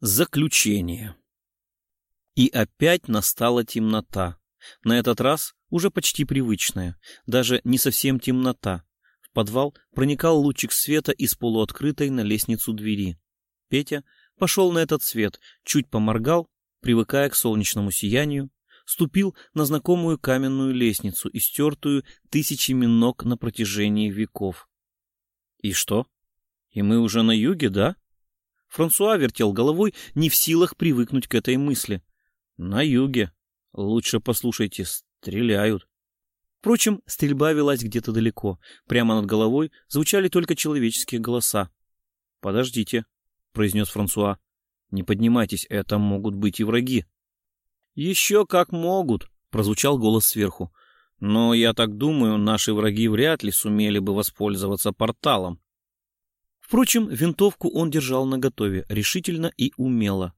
Заключение. И опять настала темнота. На этот раз уже почти привычная, даже не совсем темнота. В подвал проникал лучик света из полуоткрытой на лестницу двери. Петя пошел на этот свет, чуть поморгал, привыкая к солнечному сиянию, ступил на знакомую каменную лестницу, истертую тысячами ног на протяжении веков. И что? И мы уже на юге, да? Франсуа вертел головой, не в силах привыкнуть к этой мысли. На юге. Лучше послушайте, стреляют. Впрочем, стрельба велась где-то далеко. Прямо над головой звучали только человеческие голоса. «Подождите», — произнес Франсуа. «Не поднимайтесь, это могут быть и враги». «Еще как могут», — прозвучал голос сверху. «Но я так думаю, наши враги вряд ли сумели бы воспользоваться порталом». Впрочем, винтовку он держал наготове, решительно и умело.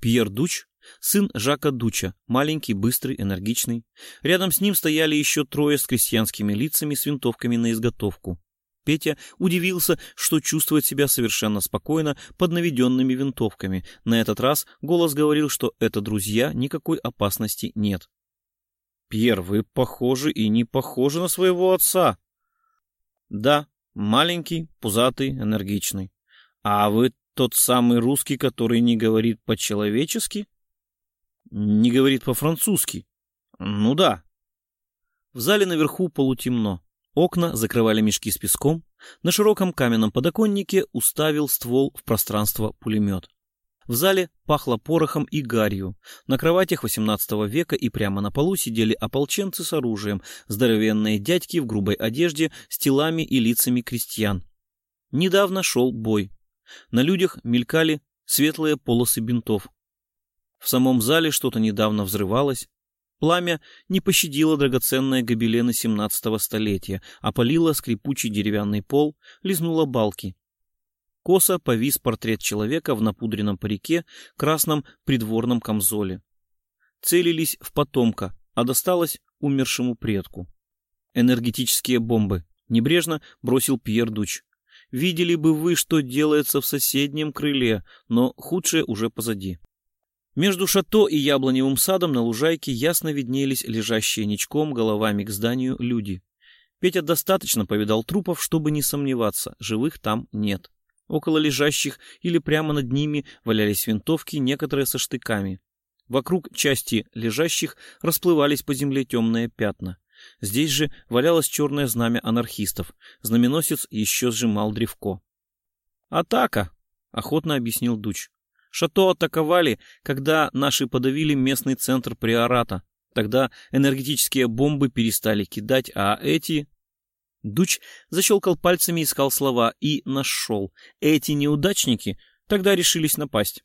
Пьер Дуч, сын Жака Дуча, маленький, быстрый, энергичный. Рядом с ним стояли еще трое с крестьянскими лицами с винтовками на изготовку. Петя удивился, что чувствует себя совершенно спокойно под наведенными винтовками. На этот раз голос говорил, что это друзья, никакой опасности нет. «Пьер, вы похожи и не похожи на своего отца». «Да, Маленький, пузатый, энергичный. А вы тот самый русский, который не говорит по-человечески? Не говорит по-французски. Ну да. В зале наверху полутемно. Окна закрывали мешки с песком. На широком каменном подоконнике уставил ствол в пространство пулемет. В зале пахло порохом и гарью. На кроватях XVIII века и прямо на полу сидели ополченцы с оружием, здоровенные дядьки в грубой одежде с телами и лицами крестьян. Недавно шел бой. На людях мелькали светлые полосы бинтов. В самом зале что-то недавно взрывалось. Пламя не пощадило драгоценные гобелены XVII столетия, опалило скрипучий деревянный пол, лизнуло балки. Косо повис портрет человека в напудренном парике, красном придворном камзоле. Целились в потомка, а досталось умершему предку. Энергетические бомбы. Небрежно бросил Пьер Дуч. Видели бы вы, что делается в соседнем крыле, но худшее уже позади. Между шато и яблоневым садом на лужайке ясно виднелись лежащие ничком головами к зданию люди. Петя достаточно повидал трупов, чтобы не сомневаться, живых там нет. Около лежащих или прямо над ними валялись винтовки, некоторые со штыками. Вокруг части лежащих расплывались по земле темные пятна. Здесь же валялось черное знамя анархистов. Знаменосец еще сжимал древко. «Атака!» — охотно объяснил Дуч. «Шато атаковали, когда наши подавили местный центр приората. Тогда энергетические бомбы перестали кидать, а эти Дуч защелкал пальцами, искал слова и нашел. Эти неудачники тогда решились напасть.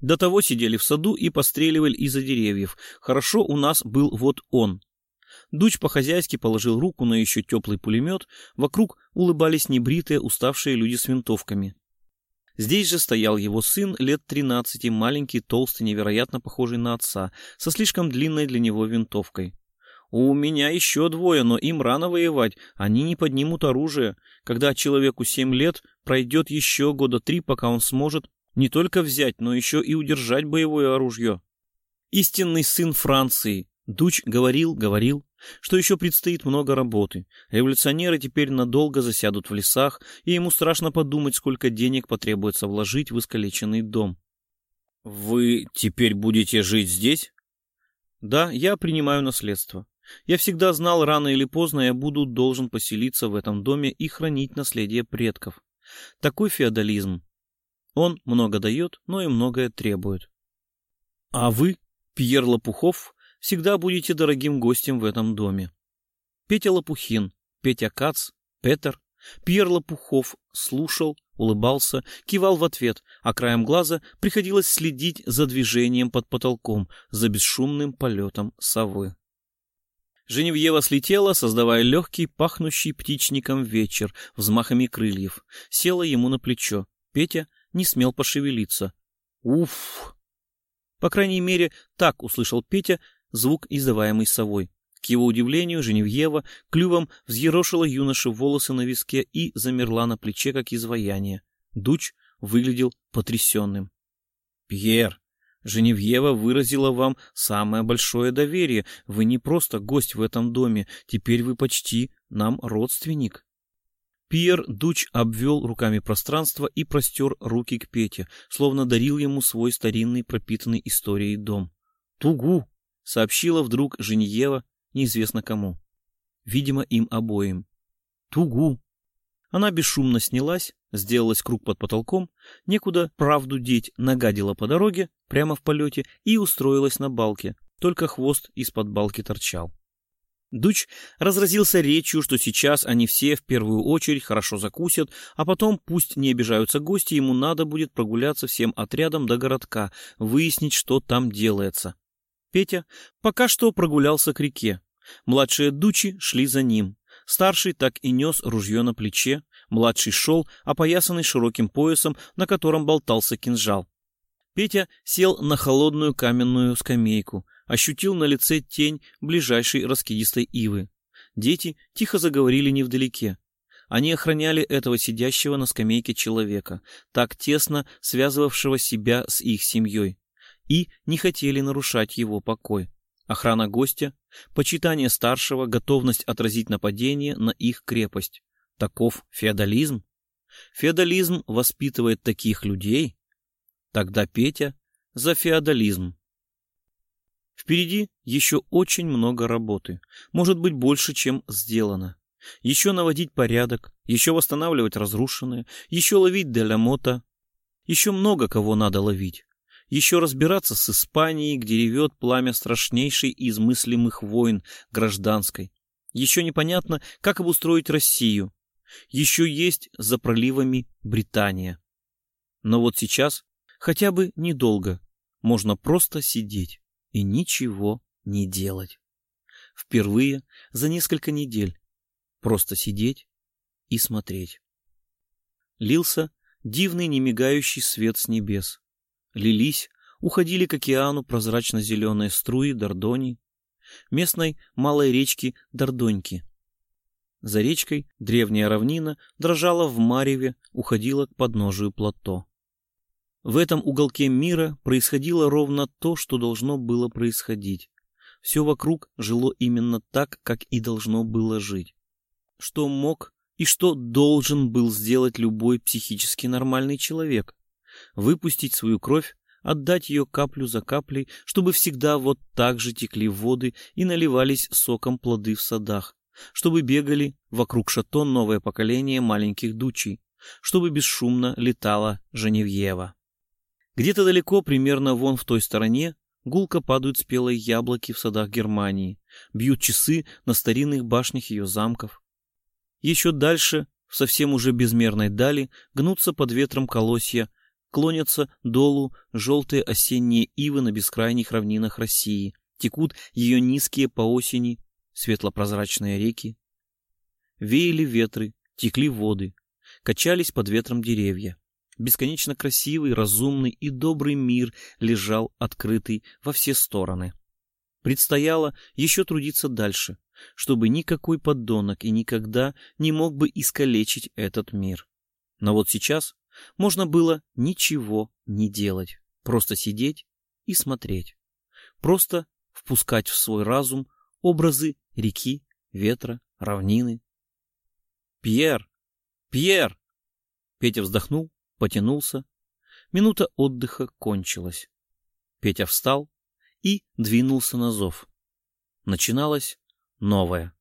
До того сидели в саду и постреливали из-за деревьев. Хорошо у нас был вот он. Дуч по-хозяйски положил руку на еще теплый пулемет. Вокруг улыбались небритые, уставшие люди с винтовками. Здесь же стоял его сын, лет тринадцати, маленький, толстый, невероятно похожий на отца, со слишком длинной для него винтовкой. У меня еще двое, но им рано воевать, они не поднимут оружие. Когда человеку семь лет, пройдет еще года три, пока он сможет не только взять, но еще и удержать боевое оружие. Истинный сын Франции. Дуч говорил, говорил, что еще предстоит много работы. Революционеры теперь надолго засядут в лесах, и ему страшно подумать, сколько денег потребуется вложить в искалеченный дом. «Вы теперь будете жить здесь?» «Да, я принимаю наследство. Я всегда знал, рано или поздно я буду должен поселиться в этом доме и хранить наследие предков. Такой феодализм. Он много дает, но и многое требует. А вы, Пьер Лопухов, всегда будете дорогим гостем в этом доме. Петя Лопухин, Петя Кац, Петер, Пьер Лопухов слушал, улыбался, кивал в ответ, а краем глаза приходилось следить за движением под потолком, за бесшумным полетом совы. Женевьева слетела, создавая легкий, пахнущий птичником вечер взмахами крыльев. Села ему на плечо. Петя не смел пошевелиться. Уф! По крайней мере, так услышал Петя звук, издаваемый совой. К его удивлению, Женевьева клювом взъерошила юноше волосы на виске и замерла на плече, как изваяние. Дуч выглядел потрясенным. Пьер, Женевьева выразила вам самое большое доверие. Вы не просто гость в этом доме, теперь вы почти нам родственник. Пьер Дуч обвел руками пространство и простер руки к Пете, словно дарил ему свой старинный пропитанный историей дом. «Тугу!» — сообщила вдруг Женьева неизвестно кому. Видимо, им обоим. «Тугу!» Она бесшумно снялась, сделалась круг под потолком, некуда правду деть, нагадила по дороге, прямо в полете, и устроилась на балке, только хвост из-под балки торчал. Дуч разразился речью, что сейчас они все в первую очередь хорошо закусят, а потом, пусть не обижаются гости, ему надо будет прогуляться всем отрядом до городка, выяснить, что там делается. Петя пока что прогулялся к реке. Младшие дучи шли за ним. Старший так и нес ружье на плече, младший шел, опоясанный широким поясом, на котором болтался кинжал. Петя сел на холодную каменную скамейку, ощутил на лице тень ближайшей раскидистой ивы. Дети тихо заговорили невдалеке. Они охраняли этого сидящего на скамейке человека, так тесно связывавшего себя с их семьей, и не хотели нарушать его покой. Охрана гостя, почитание старшего, готовность отразить нападение на их крепость. Таков феодализм. Феодализм воспитывает таких людей. Тогда Петя за феодализм. Впереди еще очень много работы, может быть больше, чем сделано. Еще наводить порядок, еще восстанавливать разрушенное, еще ловить Делямота. Еще много кого надо ловить. Еще разбираться с Испанией, где ревет пламя страшнейшей из мыслимых войн гражданской. Еще непонятно, как обустроить Россию. Еще есть за проливами Британия. Но вот сейчас, хотя бы недолго, можно просто сидеть и ничего не делать. Впервые за несколько недель просто сидеть и смотреть. Лился дивный немигающий свет с небес. Лились, уходили к океану прозрачно-зеленые струи Дордони, местной малой речки Дордоньки. За речкой древняя равнина дрожала в мареве, уходила к подножию плато. В этом уголке мира происходило ровно то, что должно было происходить. Все вокруг жило именно так, как и должно было жить. Что мог и что должен был сделать любой психически нормальный человек? Выпустить свою кровь, отдать ее каплю за каплей, чтобы всегда вот так же текли воды и наливались соком плоды в садах, чтобы бегали вокруг шато новое поколение маленьких дучей, чтобы бесшумно летала Женевьева. Где-то далеко, примерно вон в той стороне, гулко падают спелые яблоки в садах Германии, бьют часы на старинных башнях ее замков. Еще дальше, в совсем уже безмерной дали, гнутся под ветром колосья, клонятся долу желтые осенние ивы на бескрайних равнинах России, текут ее низкие по осени светлопрозрачные реки. Веяли ветры, текли воды, качались под ветром деревья. Бесконечно красивый, разумный и добрый мир лежал открытый во все стороны. Предстояло еще трудиться дальше, чтобы никакой подонок и никогда не мог бы искалечить этот мир. Но вот сейчас можно было ничего не делать, просто сидеть и смотреть, просто впускать в свой разум образы реки, ветра, равнины. «Пьер! Пьер!» Петя вздохнул потянулся. Минута отдыха кончилась. Петя встал и двинулся на зов. Начиналась новая,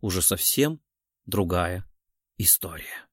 уже совсем другая история.